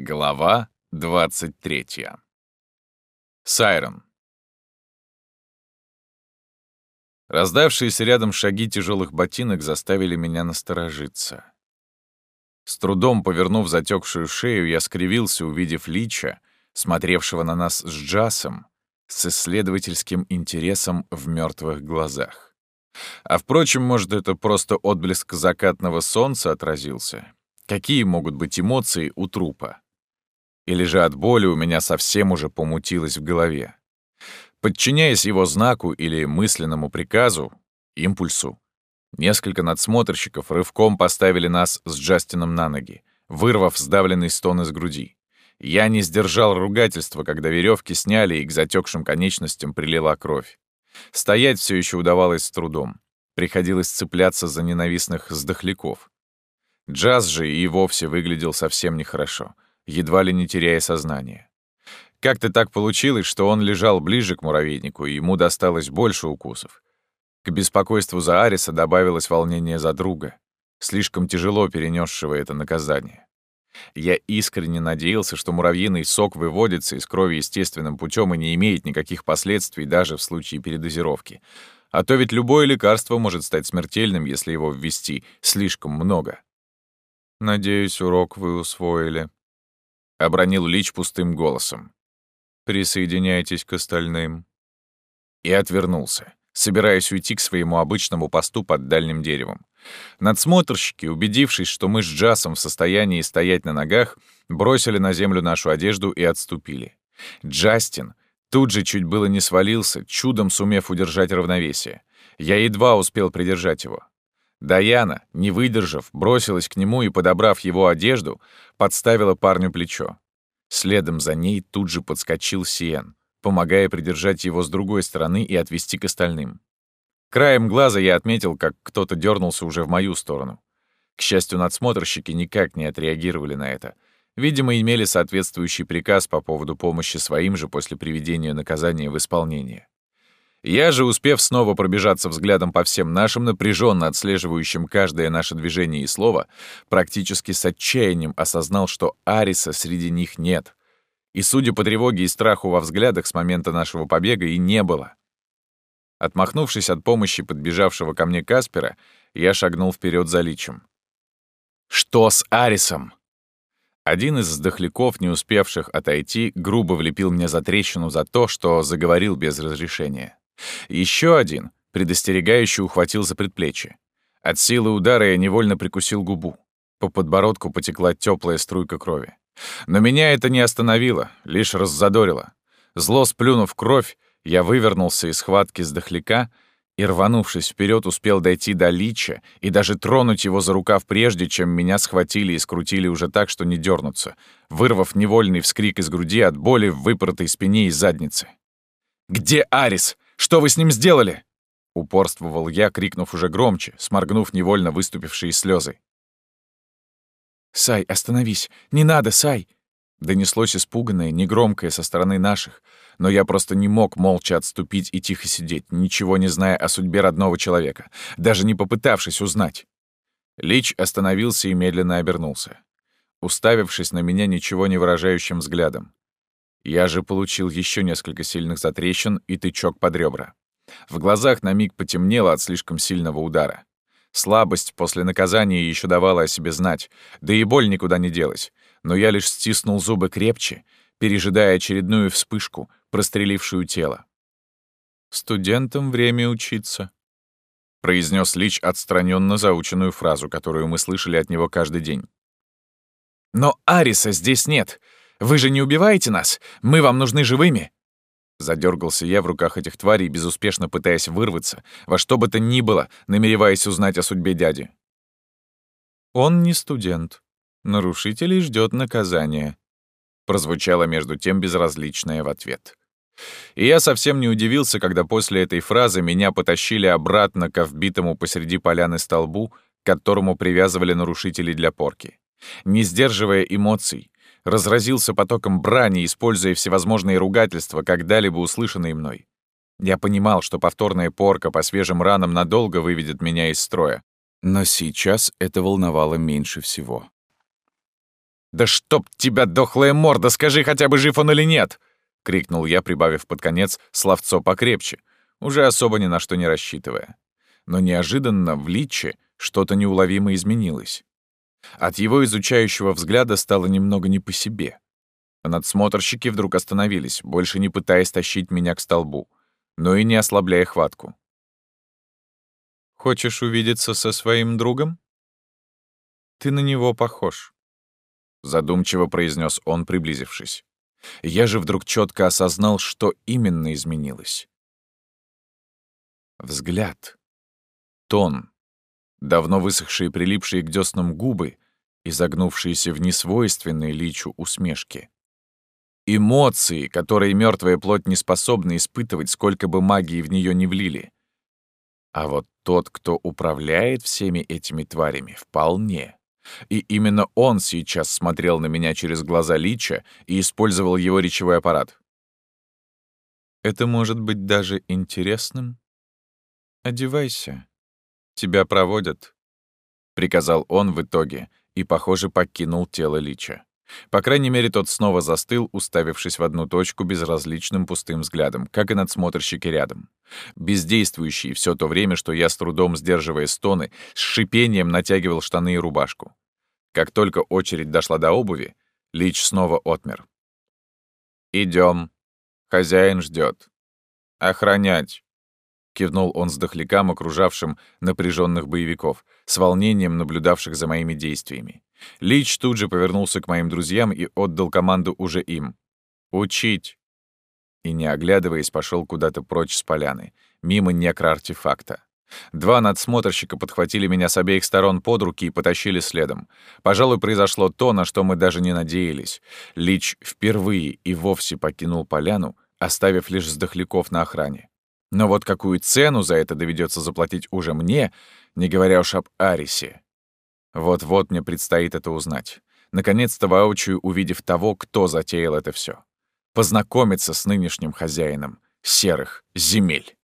Глава 23. Сайрон. Раздавшиеся рядом шаги тяжелых ботинок заставили меня насторожиться. С трудом повернув затекшую шею, я скривился, увидев Лича, смотревшего на нас с Джасом, с исследовательским интересом в мертвых глазах. А впрочем, может, это просто отблеск закатного солнца отразился? Какие могут быть эмоции у трупа? Или же от боли у меня совсем уже помутилось в голове? Подчиняясь его знаку или мысленному приказу, импульсу, несколько надсмотрщиков рывком поставили нас с Джастином на ноги, вырвав сдавленный стон из груди. Я не сдержал ругательства, когда веревки сняли и к затекшим конечностям прилила кровь. Стоять все еще удавалось с трудом. Приходилось цепляться за ненавистных сдохляков. Джаз же и вовсе выглядел совсем нехорошо, едва ли не теряя сознание. Как-то так получилось, что он лежал ближе к муравейнику, и ему досталось больше укусов. К беспокойству за Ариса добавилось волнение за друга, слишком тяжело перенесшего это наказание. Я искренне надеялся, что муравьиный сок выводится из крови естественным путем и не имеет никаких последствий даже в случае передозировки. А то ведь любое лекарство может стать смертельным, если его ввести слишком много. «Надеюсь, урок вы усвоили», — обронил Лич пустым голосом. «Присоединяйтесь к остальным». И отвернулся, собираясь уйти к своему обычному посту под дальним деревом. Надсмотрщики, убедившись, что мы с Джасом в состоянии стоять на ногах, бросили на землю нашу одежду и отступили. Джастин тут же чуть было не свалился, чудом сумев удержать равновесие. Я едва успел придержать его. Даяна, не выдержав, бросилась к нему и, подобрав его одежду, подставила парню плечо. Следом за ней тут же подскочил Сиен, помогая придержать его с другой стороны и отвести к остальным. Краем глаза я отметил, как кто-то дернулся уже в мою сторону. К счастью, надсмотрщики никак не отреагировали на это. Видимо, имели соответствующий приказ по поводу помощи своим же после приведения наказания в исполнение. Я же, успев снова пробежаться взглядом по всем нашим, напряженно отслеживающим каждое наше движение и слово, практически с отчаянием осознал, что Ариса среди них нет. И, судя по тревоге и страху во взглядах с момента нашего побега, и не было. Отмахнувшись от помощи подбежавшего ко мне Каспера, я шагнул вперед за личем. «Что с Арисом?» Один из сдохляков, не успевших отойти, грубо влепил мне за трещину за то, что заговорил без разрешения. Еще один, предостерегающе ухватил за предплечье. От силы удара я невольно прикусил губу. По подбородку потекла теплая струйка крови. Но меня это не остановило, лишь раззадорило. Зло сплюнув кровь, я вывернулся из схватки с дохляка и, рванувшись вперед, успел дойти до лича и даже тронуть его за рукав прежде, чем меня схватили и скрутили уже так, что не дернуться, вырвав невольный вскрик из груди от боли в выпоротой спине и заднице. «Где Арис? Что вы с ним сделали?» Упорствовал я, крикнув уже громче, сморгнув невольно выступившие слезы. «Сай, остановись! Не надо, Сай!» Донеслось испуганное, негромкое со стороны наших, но я просто не мог молча отступить и тихо сидеть, ничего не зная о судьбе родного человека, даже не попытавшись узнать. Лич остановился и медленно обернулся, уставившись на меня ничего не выражающим взглядом. Я же получил еще несколько сильных затрещин и тычок под ребра. В глазах на миг потемнело от слишком сильного удара. Слабость после наказания еще давала о себе знать, да и боль никуда не делась но я лишь стиснул зубы крепче, пережидая очередную вспышку, прострелившую тело. «Студентам время учиться», — произнес Лич отстраненно заученную фразу, которую мы слышали от него каждый день. «Но Ариса здесь нет. Вы же не убиваете нас? Мы вам нужны живыми!» Задергался я в руках этих тварей, безуспешно пытаясь вырваться, во что бы то ни было, намереваясь узнать о судьбе дяди. «Он не студент», Нарушителей ждет наказание», — прозвучало между тем безразличное в ответ. И я совсем не удивился, когда после этой фразы меня потащили обратно к вбитому посреди поляны столбу, к которому привязывали нарушителей для порки. Не сдерживая эмоций, разразился потоком брани, используя всевозможные ругательства, когда-либо услышанные мной. Я понимал, что повторная порка по свежим ранам надолго выведет меня из строя, но сейчас это волновало меньше всего. «Да чтоб тебя, дохлая морда, скажи хотя бы, жив он или нет!» — крикнул я, прибавив под конец словцо покрепче, уже особо ни на что не рассчитывая. Но неожиданно в Личе что-то неуловимо изменилось. От его изучающего взгляда стало немного не по себе. Надсмотрщики вдруг остановились, больше не пытаясь тащить меня к столбу, но и не ослабляя хватку. «Хочешь увидеться со своим другом? Ты на него похож», — задумчиво произнес он, приблизившись. Я же вдруг четко осознал, что именно изменилось. Взгляд, тон, давно высохшие прилипшие к деснам губы, изогнувшиеся в несвойственной личу усмешки. Эмоции, которые мертвая плоть не способна испытывать, сколько бы магии в нее не влили. А вот тот, кто управляет всеми этими тварями, вполне. И именно он сейчас смотрел на меня через глаза Лича и использовал его речевой аппарат. «Это может быть даже интересным? Одевайся. Тебя проводят», — приказал он в итоге и, похоже, покинул тело Лича. По крайней мере, тот снова застыл, уставившись в одну точку безразличным пустым взглядом, как и надсмотрщики рядом. Бездействующий все то время, что я, с трудом сдерживая стоны, с шипением натягивал штаны и рубашку. Как только очередь дошла до обуви, Лич снова отмер. Идем. Хозяин ждет. Охранять кивнул он с дохлякам, окружавшим напряженных боевиков, с волнением наблюдавших за моими действиями. Лич тут же повернулся к моим друзьям и отдал команду уже им. «Учить!» И, не оглядываясь, пошел куда-то прочь с поляны, мимо некроартефакта. Два надсмотрщика подхватили меня с обеих сторон под руки и потащили следом. Пожалуй, произошло то, на что мы даже не надеялись. Лич впервые и вовсе покинул поляну, оставив лишь сдохляков на охране. Но вот какую цену за это доведется заплатить уже мне, не говоря уж об Арисе. Вот-вот мне предстоит это узнать. Наконец-то воочию увидев того, кто затеял это все. Познакомиться с нынешним хозяином серых земель.